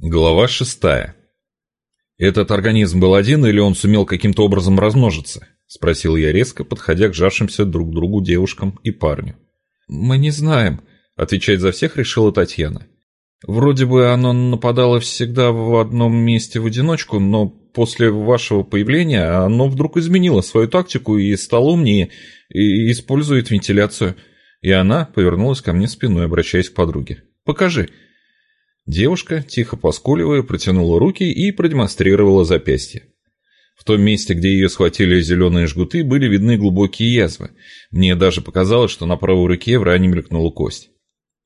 Глава шестая. «Этот организм был один или он сумел каким-то образом размножиться?» — спросил я резко, подходя к жавшимся друг к другу девушкам и парню. «Мы не знаем», — отвечать за всех решила Татьяна. «Вроде бы оно нападало всегда в одном месте в одиночку, но после вашего появления оно вдруг изменило свою тактику и стало умнее, и использует вентиляцию». И она повернулась ко мне спиной, обращаясь к подруге. «Покажи». Девушка, тихо поскуливая, протянула руки и продемонстрировала запястье. В том месте, где ее схватили зеленые жгуты, были видны глубокие язвы. Мне даже показалось, что на правой руке в ране мелькнула кость.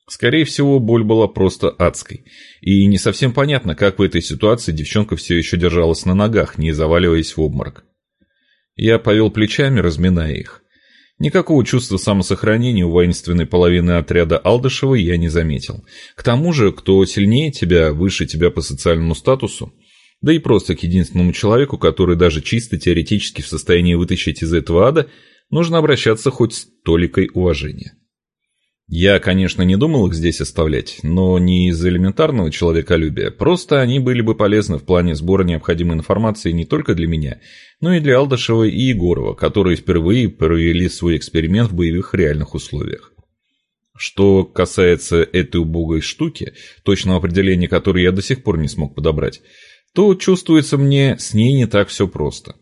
Скорее всего, боль была просто адской. И не совсем понятно, как в этой ситуации девчонка все еще держалась на ногах, не заваливаясь в обморок. Я повел плечами, разминая их. Никакого чувства самосохранения у воинственной половины отряда Алдышева я не заметил. К тому же, кто сильнее тебя, выше тебя по социальному статусу, да и просто к единственному человеку, который даже чисто теоретически в состоянии вытащить из этого ада, нужно обращаться хоть с толикой уважения. Я, конечно, не думал их здесь оставлять, но не из элементарного человеколюбия, просто они были бы полезны в плане сбора необходимой информации не только для меня, но и для Алдашева и Егорова, которые впервые провели свой эксперимент в боевых реальных условиях. Что касается этой убогой штуки, точного определения которой я до сих пор не смог подобрать, то чувствуется мне с ней не так все просто.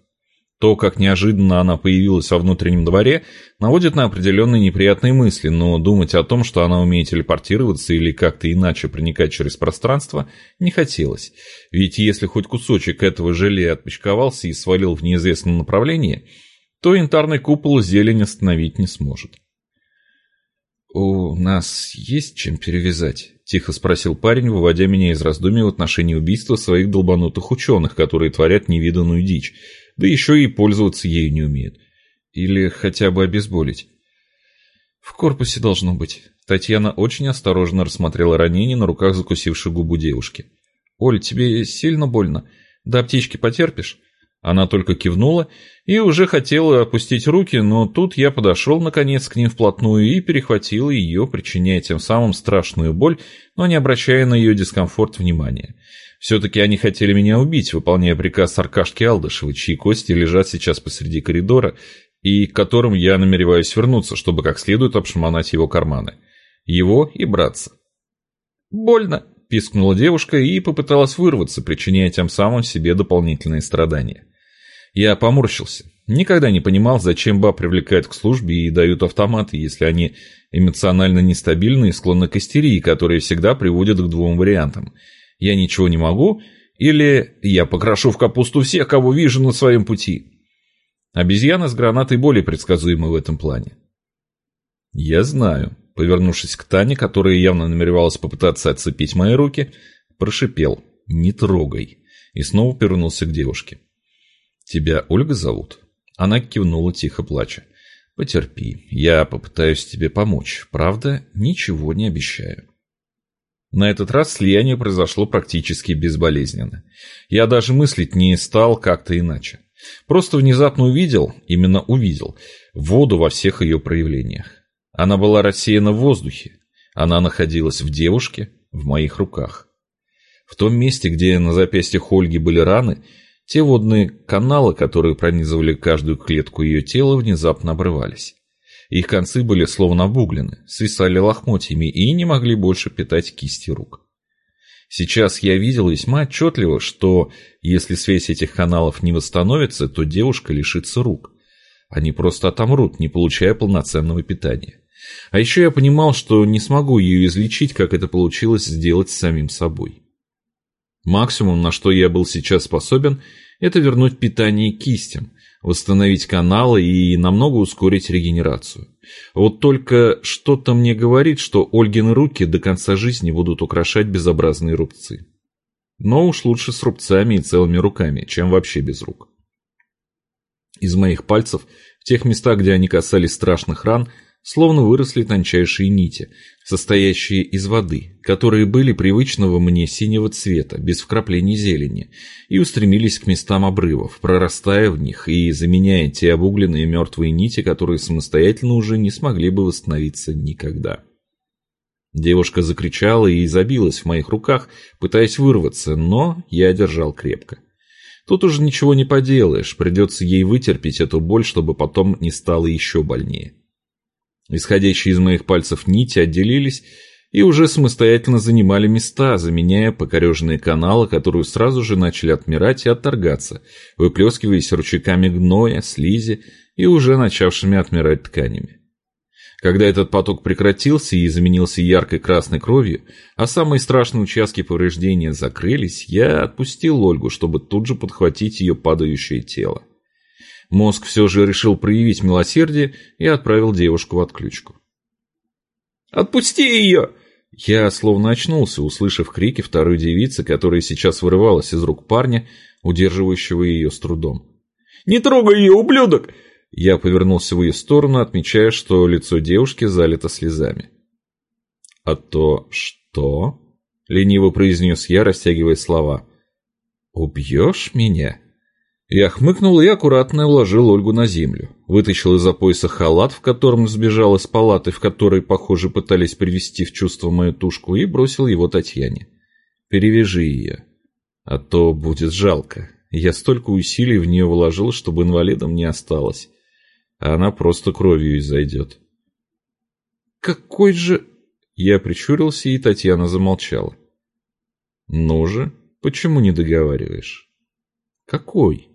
То, как неожиданно она появилась во внутреннем дворе, наводит на определенные неприятные мысли, но думать о том, что она умеет телепортироваться или как-то иначе проникать через пространство, не хотелось. Ведь если хоть кусочек этого желе отпочковался и свалил в неизвестном направлении, то янтарный купол зелень остановить не сможет. «У нас есть чем перевязать?» — тихо спросил парень, выводя меня из раздумий в отношении убийства своих долбанутых ученых, которые творят невиданную дичь — да еще и пользоваться ею не умеет. Или хотя бы обезболить. В корпусе должно быть. Татьяна очень осторожно рассмотрела ранение на руках закусившей губу девушки. «Оль, тебе сильно больно? До аптечки потерпишь?» Она только кивнула и уже хотела опустить руки, но тут я подошел, наконец, к ним вплотную и перехватил ее, причиняя тем самым страшную боль, но не обращая на ее дискомфорт внимания. Все-таки они хотели меня убить, выполняя приказ Аркашки Алдышева, чьи кости лежат сейчас посреди коридора, и к которым я намереваюсь вернуться, чтобы как следует обшмонать его карманы. Его и братца. «Больно!» – пискнула девушка и попыталась вырваться, причиняя тем самым себе дополнительные страдания. Я поморщился. Никогда не понимал, зачем ба привлекают к службе и дают автоматы, если они эмоционально нестабильны и склонны к истерии, которые всегда приводят к двум вариантам – я ничего не могу, или я покрошу в капусту всех, кого вижу на своем пути. Обезьяна с гранатой более предсказуема в этом плане. Я знаю, повернувшись к Тане, которая явно намеревалась попытаться отцепить мои руки, прошипел «Не трогай» и снова повернулся к девушке. «Тебя Ольга зовут?» Она кивнула, тихо плача. «Потерпи, я попытаюсь тебе помочь. Правда, ничего не обещаю». На этот раз слияние произошло практически безболезненно. Я даже мыслить не стал как-то иначе. Просто внезапно увидел, именно увидел, воду во всех ее проявлениях. Она была рассеяна в воздухе. Она находилась в девушке, в моих руках. В том месте, где на запястьях Ольги были раны, те водные каналы, которые пронизывали каждую клетку ее тела, внезапно обрывались. Их концы были словно обуглены, свисали лохмотьями и не могли больше питать кисти рук. Сейчас я видел весьма отчетливо, что если связь этих каналов не восстановится, то девушка лишится рук. Они просто отомрут, не получая полноценного питания. А еще я понимал, что не смогу ее излечить, как это получилось сделать с самим собой. Максимум, на что я был сейчас способен, это вернуть питание кистям, восстановить каналы и намного ускорить регенерацию. Вот только что-то мне говорит, что Ольгины руки до конца жизни будут украшать безобразные рубцы. Но уж лучше с рубцами и целыми руками, чем вообще без рук. Из моих пальцев, в тех местах, где они касались страшных ран, словно выросли тончайшие нити, состоящие из воды, которые были привычного мне синего цвета, без вкраплений зелени, и устремились к местам обрывов, прорастая в них и заменяя те обугленные мертвые нити, которые самостоятельно уже не смогли бы восстановиться никогда. Девушка закричала и забилась в моих руках, пытаясь вырваться, но я держал крепко. Тут уже ничего не поделаешь, придется ей вытерпеть эту боль, чтобы потом не стало еще больнее. Исходящие из моих пальцев нити отделились и уже самостоятельно занимали места, заменяя покореженные каналы, которые сразу же начали отмирать и отторгаться, выплескиваясь ручейками гноя, слизи и уже начавшими отмирать тканями. Когда этот поток прекратился и заменился яркой красной кровью, а самые страшные участки повреждения закрылись, я отпустил Ольгу, чтобы тут же подхватить ее падающее тело. Мозг все же решил проявить милосердие и отправил девушку в отключку. «Отпусти ее!» Я словно очнулся, услышав крики второй девицы, которая сейчас вырывалась из рук парня, удерживающего ее с трудом. «Не трогай ее, ублюдок! Я повернулся в ее сторону, отмечая, что лицо девушки залито слезами. «А то что?» — лениво произнес я, растягивая слова. «Убьешь меня?» Я хмыкнул и аккуратно уложил Ольгу на землю. Вытащил из-за пояса халат, в котором сбежал из палаты, в которой, похоже, пытались привести в чувство мою тушку, и бросил его Татьяне. «Перевяжи ее, а то будет жалко. Я столько усилий в нее вложил, чтобы инвалидом не осталось а она просто кровью изойдет. «Какой же...» Я прищурился, и Татьяна замолчала. «Ну же, почему не договариваешь?» «Какой?»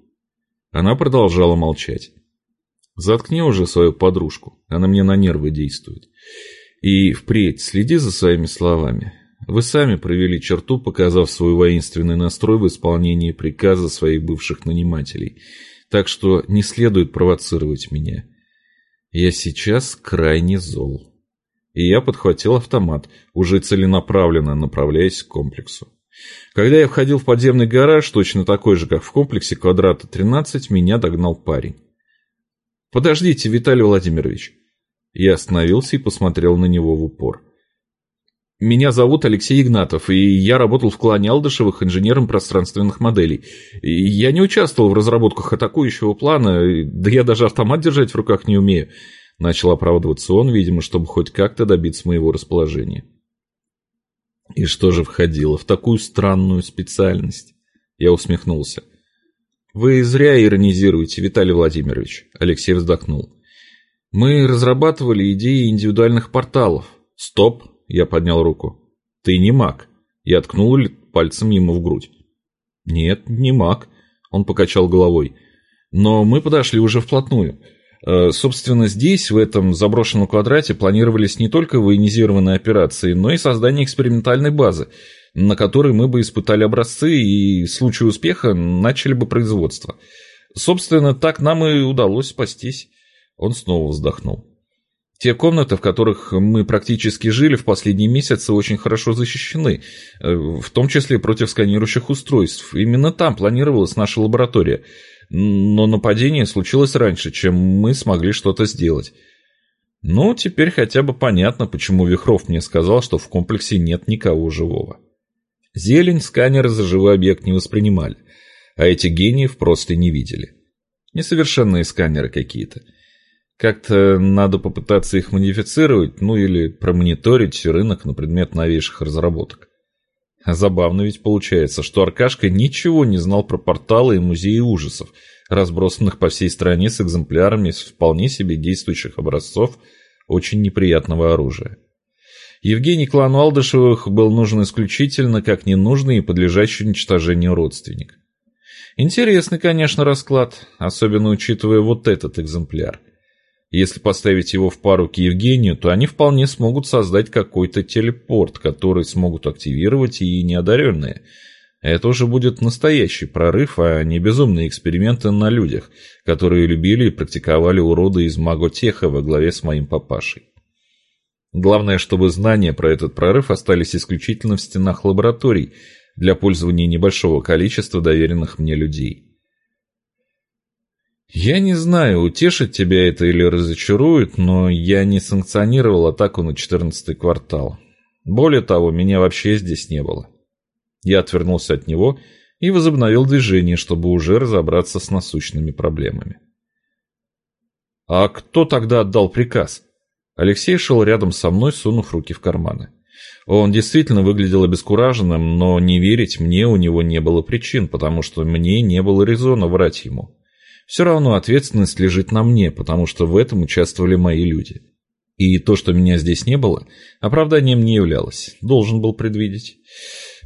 Она продолжала молчать. «Заткни уже свою подружку, она мне на нервы действует. И впредь следи за своими словами. Вы сами провели черту, показав свой воинственный настрой в исполнении приказа своих бывших нанимателей – так что не следует провоцировать меня. Я сейчас крайне зол. И я подхватил автомат, уже целенаправленно направляясь к комплексу. Когда я входил в подземный гараж, точно такой же, как в комплексе квадрата 13, меня догнал парень. «Подождите, Виталий Владимирович». Я остановился и посмотрел на него в упор. Меня зовут Алексей Игнатов, и я работал в клане Алдышевых инженером пространственных моделей. Я не участвовал в разработках атакующего плана, да я даже автомат держать в руках не умею. Начал оправдываться он, видимо, чтобы хоть как-то добиться моего расположения. И что же входило в такую странную специальность? Я усмехнулся. Вы зря иронизируете, Виталий Владимирович, Алексей вздохнул. Мы разрабатывали идеи индивидуальных порталов. Стоп, я поднял руку. «Ты не маг». Я ткнул пальцем ему в грудь. «Нет, не маг», — он покачал головой. «Но мы подошли уже вплотную. Э, собственно, здесь, в этом заброшенном квадрате, планировались не только военизированные операции, но и создание экспериментальной базы, на которой мы бы испытали образцы и в случае успеха начали бы производство. Собственно, так нам и удалось спастись». Он снова вздохнул. Те комнаты, в которых мы практически жили в последние месяцы, очень хорошо защищены, э, в том числе против сканирующих устройств. Именно там планировалась наша лаборатория. Но нападение случилось раньше, чем мы смогли что-то сделать. Ну, теперь хотя бы понятно, почему Вихров мне сказал, что в комплексе нет никого живого. Зелень сканеры за живой объект не воспринимали, а эти гениев просто не видели. Несовершенные сканеры какие-то. Как-то надо попытаться их модифицировать, ну или промониторить рынок на предмет новейших разработок. Забавно ведь получается, что Аркашка ничего не знал про порталы и музеи ужасов, разбросанных по всей стране с экземплярами вполне себе действующих образцов очень неприятного оружия. Евгений клану Алдышевых был нужен исключительно как ненужный и подлежащий уничтожению родственник. Интересный, конечно, расклад, особенно учитывая вот этот экземпляр. Если поставить его в пару к Евгению, то они вполне смогут создать какой-то телепорт, который смогут активировать и неодаренные. Это уже будет настоящий прорыв, а не безумные эксперименты на людях, которые любили и практиковали уроды из Маготеха во главе с моим папашей. Главное, чтобы знания про этот прорыв остались исключительно в стенах лабораторий для пользования небольшого количества доверенных мне людей. Я не знаю, утешит тебя это или разочарует, но я не санкционировал атаку на четырнадцатый квартал. Более того, меня вообще здесь не было. Я отвернулся от него и возобновил движение, чтобы уже разобраться с насущными проблемами. «А кто тогда отдал приказ?» Алексей шел рядом со мной, сунув руки в карманы. Он действительно выглядел обескураженным, но не верить мне у него не было причин, потому что мне не было резона врать ему. Все равно ответственность лежит на мне, потому что в этом участвовали мои люди. И то, что меня здесь не было, оправданием не являлось. Должен был предвидеть.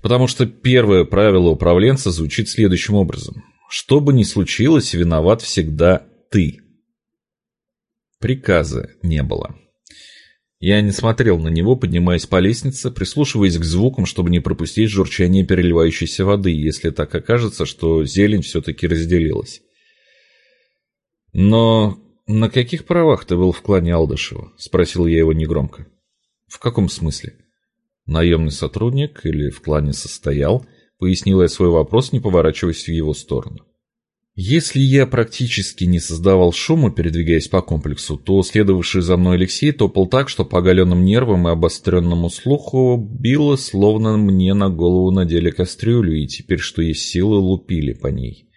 Потому что первое правило управленца звучит следующим образом. Что бы ни случилось, виноват всегда ты. Приказа не было. Я не смотрел на него, поднимаясь по лестнице, прислушиваясь к звукам, чтобы не пропустить журчание переливающейся воды, если так окажется, что зелень все-таки разделилась. Но на каких правах ты был в клане Алдышева? Спросил я его негромко. В каком смысле? Наемный сотрудник или в клане состоял? Пояснил я свой вопрос, не поворачиваясь в его сторону. Если я практически не создавал шума, передвигаясь по комплексу, то следовавший за мной Алексей топал так, что по оголенным нервам и обостренному слуху било, словно мне на голову надели кастрюлю, и теперь, что есть силы, лупили по ней.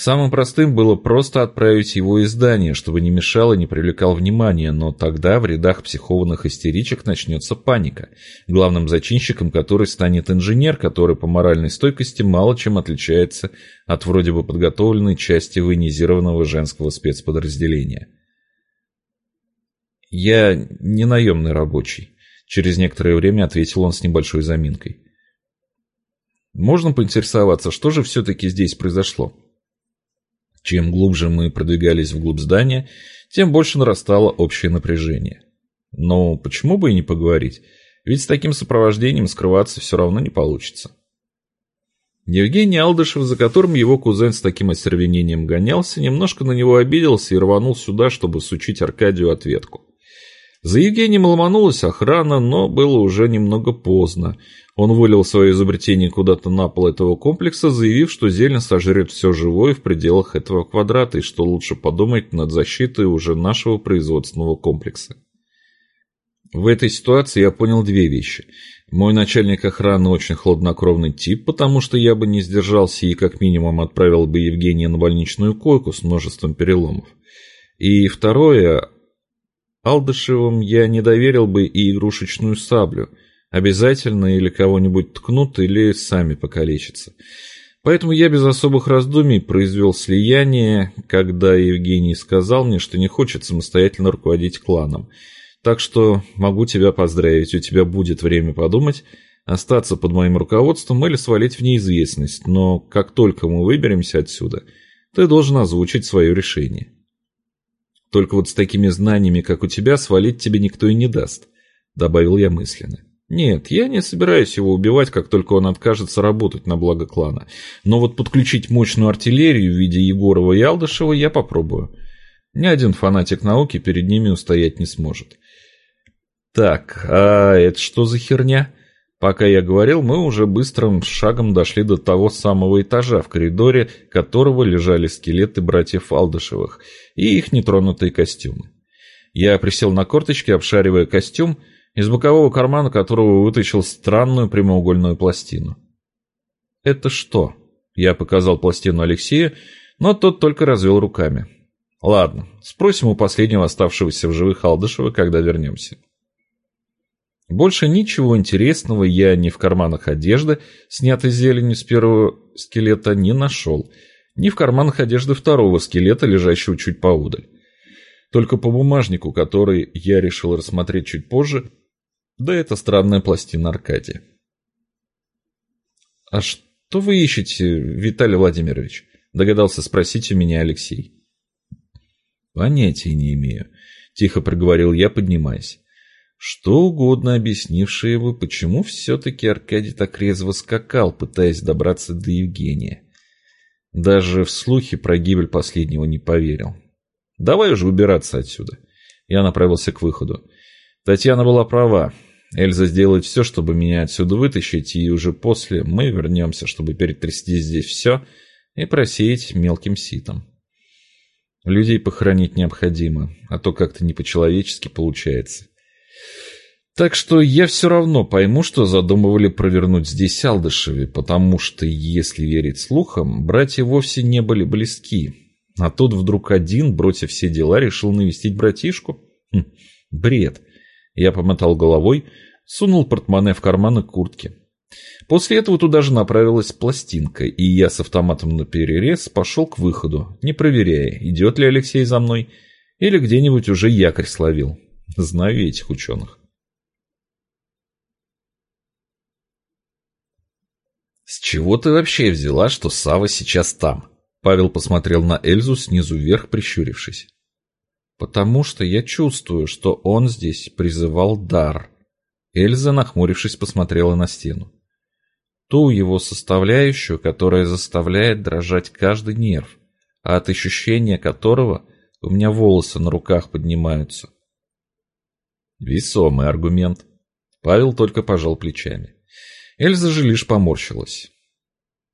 Самым простым было просто отправить его из здания, чтобы не мешал и не привлекал внимания, но тогда в рядах психованных истеричек начнется паника, главным зачинщиком которой станет инженер, который по моральной стойкости мало чем отличается от вроде бы подготовленной части военизированного женского спецподразделения. «Я не наемный рабочий», — через некоторое время ответил он с небольшой заминкой. «Можно поинтересоваться, что же все-таки здесь произошло?» Чем глубже мы продвигались вглубь здания, тем больше нарастало общее напряжение. Но почему бы и не поговорить? Ведь с таким сопровождением скрываться все равно не получится. Евгений Алдышев, за которым его кузен с таким остервенением гонялся, немножко на него обиделся и рванул сюда, чтобы сучить Аркадию ответку. За Евгением ломанулась охрана, но было уже немного поздно. Он вылил свое изобретение куда-то на пол этого комплекса, заявив, что зелень сожрет все живое в пределах этого квадрата и что лучше подумать над защитой уже нашего производственного комплекса. В этой ситуации я понял две вещи. Мой начальник охраны очень хладнокровный тип, потому что я бы не сдержался и как минимум отправил бы Евгения на больничную койку с множеством переломов. И второе, Алдышевым я не доверил бы и игрушечную саблю. Обязательно или кого-нибудь ткнут, или сами покалечатся. Поэтому я без особых раздумий произвел слияние, когда Евгений сказал мне, что не хочет самостоятельно руководить кланом. Так что могу тебя поздравить, у тебя будет время подумать, остаться под моим руководством или свалить в неизвестность, но как только мы выберемся отсюда, ты должен озвучить свое решение. Только вот с такими знаниями, как у тебя, свалить тебе никто и не даст», — добавил я мысленно. «Нет, я не собираюсь его убивать, как только он откажется работать на благо клана. Но вот подключить мощную артиллерию в виде Егорова и Алдышева я попробую. Ни один фанатик науки перед ними устоять не сможет». «Так, а это что за херня?» Пока я говорил, мы уже быстрым шагом дошли до того самого этажа, в коридоре которого лежали скелеты братьев Алдышевых и их нетронутые костюмы. Я присел на корточки, обшаривая костюм, из бокового кармана которого вытащил странную прямоугольную пластину. «Это что?» Я показал пластину Алексею, но тот только развел руками. «Ладно, спросим у последнего оставшегося в живых Алдышева, когда вернемся». Больше ничего интересного я ни в карманах одежды, снятой зеленью с первого скелета, не нашел, ни в карманах одежды второго скелета, лежащего чуть поудаль. Только по бумажнику, который я решил рассмотреть чуть позже, да это странная пластина Аркадия. «А что вы ищете, Виталий Владимирович?» – догадался спросить у меня Алексей. «Понятия не имею», – тихо проговорил я, поднимаясь что угодно объяснившее бы, почему все-таки Аркадий так резво скакал, пытаясь добраться до Евгения. Даже в слухи про гибель последнего не поверил. «Давай уже убираться отсюда». Я направился к выходу. Татьяна была права. Эльза сделает все, чтобы меня отсюда вытащить, и уже после мы вернемся, чтобы перетрясти здесь все и просеять мелким ситом. Людей похоронить необходимо, а то как-то не по-человечески получается. Так что я все равно пойму, что задумывали провернуть здесь Алдышеве, потому что, если верить слухам, братья вовсе не были близки. А тут вдруг один, бросив все дела, решил навестить братишку? Хм, бред. Я помотал головой, сунул портмоне в карманы куртки. После этого туда же направилась пластинка, и я с автоматом на перерез пошел к выходу, не проверяя, идет ли Алексей за мной, или где-нибудь уже якорь словил. Знаю этих ученых. «С чего ты вообще взяла, что Сава сейчас там?» Павел посмотрел на Эльзу снизу вверх, прищурившись. «Потому что я чувствую, что он здесь призывал дар». Эльза, нахмурившись, посмотрела на стену. Ту его составляющую, которая заставляет дрожать каждый нерв, а от ощущения которого у меня волосы на руках поднимаются. Весомый аргумент. Павел только пожал плечами. Эльза же лишь поморщилась.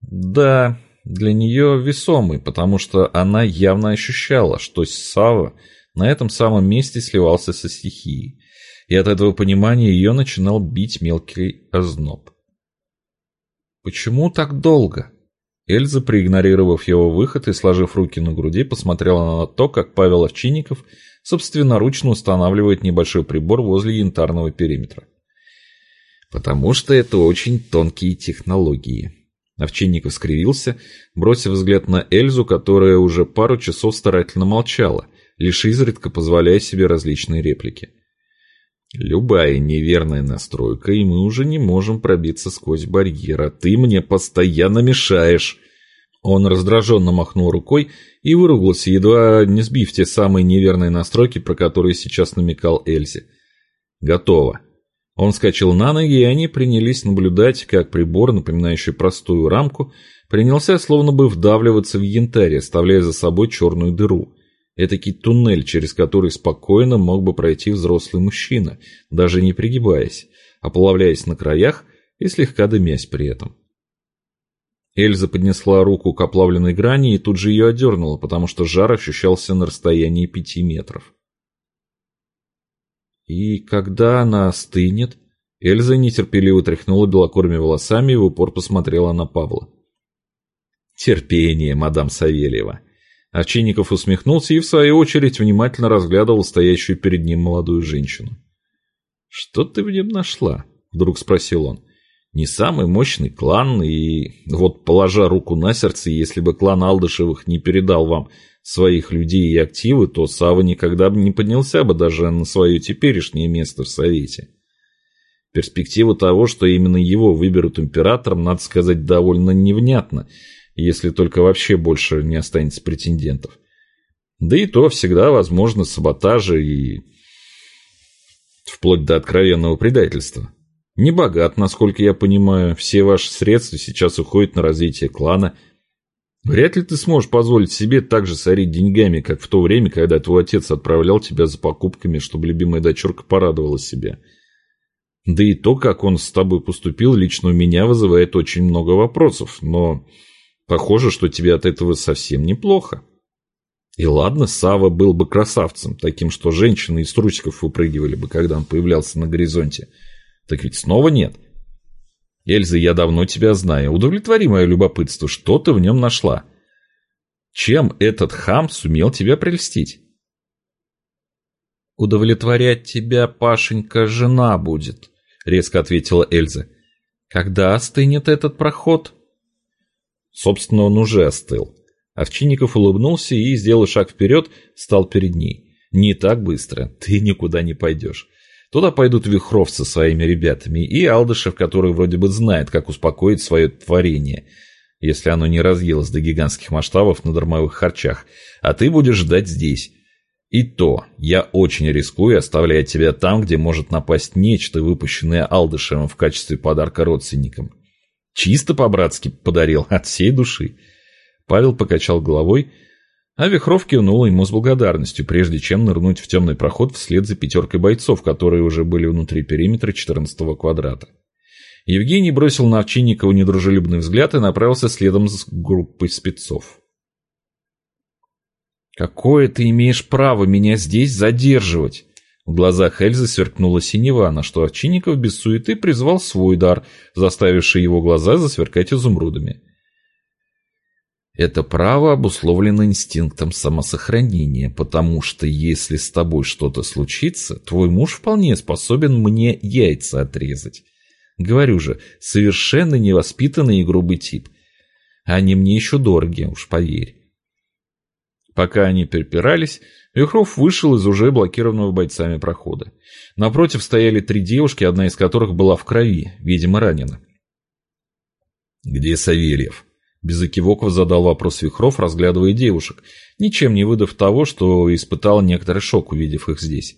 Да, для нее весомый, потому что она явно ощущала, что Сава на этом самом месте сливался со стихией, и от этого понимания ее начинал бить мелкий озноб. «Почему так долго?» Эльза, проигнорировав его выход и сложив руки на груди, посмотрела на то, как Павел Овчинников собственноручно устанавливает небольшой прибор возле янтарного периметра. «Потому что это очень тонкие технологии», Овчинников скривился, бросив взгляд на Эльзу, которая уже пару часов старательно молчала, лишь изредка позволяя себе различные реплики. «Любая неверная настройка, и мы уже не можем пробиться сквозь барьер, а ты мне постоянно мешаешь!» Он раздраженно махнул рукой и выругался, едва не сбив те самые неверные настройки, про которые сейчас намекал Эльзе. «Готово. Он вскочил на ноги, и они принялись наблюдать, как прибор, напоминающий простую рамку, принялся словно бы вдавливаться в янтарь, оставляя за собой черную дыру. Этакий туннель, через который спокойно мог бы пройти взрослый мужчина, даже не пригибаясь, оплавляясь на краях и слегка дымясь при этом. Эльза поднесла руку к оплавленной грани и тут же ее одернула, потому что жар ощущался на расстоянии пяти метров. И когда она остынет? Эльза нетерпеливо тряхнула белокурыми волосами и в упор посмотрела на Павла. Терпение, мадам Савельева. Овчинников усмехнулся и, в свою очередь, внимательно разглядывал стоящую перед ним молодую женщину. «Что ты в нем нашла?» — вдруг спросил он. «Не самый мощный клан, и вот, положа руку на сердце, если бы клан Алдышевых не передал вам своих людей и активы, то Сава никогда бы не поднялся бы даже на свое теперешнее место в Совете. Перспектива того, что именно его выберут императором, надо сказать, довольно невнятно, если только вообще больше не останется претендентов. Да и то всегда возможно саботажи и вплоть до откровенного предательства. Не богат, насколько я понимаю, все ваши средства сейчас уходят на развитие клана – Вряд ли ты сможешь позволить себе так же сорить деньгами, как в то время, когда твой отец отправлял тебя за покупками, чтобы любимая дочурка порадовала себя. Да и то, как он с тобой поступил, лично у меня вызывает очень много вопросов, но похоже, что тебе от этого совсем неплохо. И ладно, Сава был бы красавцем, таким, что женщины из трусиков выпрыгивали бы, когда он появлялся на горизонте. Так ведь снова нет. Эльза, я давно тебя знаю. Удовлетвори мое любопытство, что ты в нем нашла? Чем этот хам сумел тебя прельстить? «Удовлетворять тебя, Пашенька, жена будет», — резко ответила Эльза. «Когда остынет этот проход?» Собственно, он уже остыл. Овчинников улыбнулся и, сделав шаг вперед, стал перед ней. «Не так быстро. Ты никуда не пойдешь. Туда пойдут Вихров со своими ребятами и Алдышев, который вроде бы знает, как успокоить свое творение, если оно не разъелось до гигантских масштабов на дармовых харчах, а ты будешь ждать здесь. И то, я очень рискую, оставляя тебя там, где может напасть нечто, выпущенное Алдышевым в качестве подарка родственникам. Чисто по-братски подарил, от всей души. Павел покачал головой, а Вихров кивнул ему с благодарностью, прежде чем нырнуть в темный проход вслед за пятеркой бойцов, которые уже были внутри периметра 14 квадрата. Евгений бросил на Овчинникова недружелюбный взгляд и направился следом с группой спецов. «Какое ты имеешь право меня здесь задерживать?» В глазах Эльзы сверкнула синева, на что Овчинников без суеты призвал свой дар, заставивший его глаза засверкать изумрудами. Это право обусловлено инстинктом самосохранения, потому что если с тобой что-то случится, твой муж вполне способен мне яйца отрезать. Говорю же, совершенно невоспитанный и грубый тип. Они мне еще дороги, уж поверь. Пока они перепирались, Вихров вышел из уже блокированного бойцами прохода. Напротив стояли три девушки, одна из которых была в крови, видимо, ранена. «Где Савельев?» Без экивоков задал вопрос Вихров, разглядывая девушек, ничем не выдав того, что испытал некоторый шок, увидев их здесь.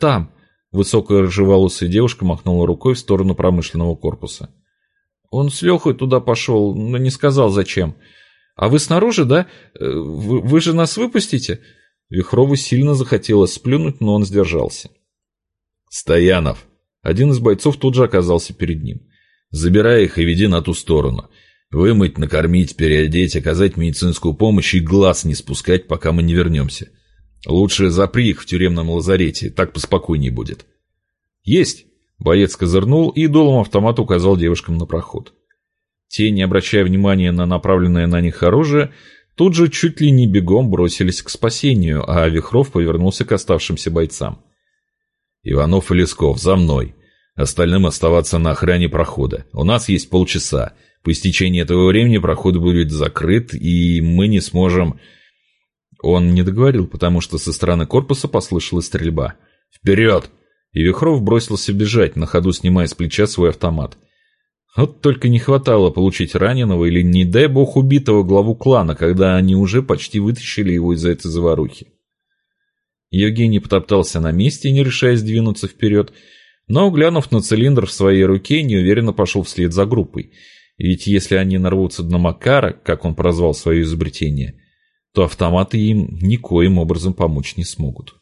«Там!» – высокая рыжеволосая девушка махнула рукой в сторону промышленного корпуса. «Он с Лехой туда пошел, но не сказал зачем. А вы снаружи, да? Э, вы, вы же нас выпустите?» Вихрову сильно захотелось сплюнуть, но он сдержался. «Стоянов!» Один из бойцов тут же оказался перед ним. «Забирай их и веди на ту сторону. Вымыть, накормить, переодеть, оказать медицинскую помощь и глаз не спускать, пока мы не вернемся. Лучше запри их в тюремном лазарете, так поспокойнее будет». «Есть!» Боец козырнул и долом автомата указал девушкам на проход. Те, не обращая внимания на направленное на них оружие, тут же чуть ли не бегом бросились к спасению, а Вихров повернулся к оставшимся бойцам. «Иванов и Лесков, за мной. Остальным оставаться на охране прохода. У нас есть полчаса. По истечении этого времени проход будет закрыт, и мы не сможем...» Он не договорил, потому что со стороны корпуса послышалась стрельба. «Вперед!» И Вихров бросился бежать, на ходу снимая с плеча свой автомат. Вот только не хватало получить раненого или, не дай бог, убитого главу клана, когда они уже почти вытащили его из этой заварухи. Евгений потоптался на месте, не решаясь двинуться вперед, но, глянув на цилиндр в своей руке, неуверенно пошел вслед за группой. Ведь если они нарвутся на Макара, как он прозвал свое изобретение, то автоматы им никоим образом помочь не смогут.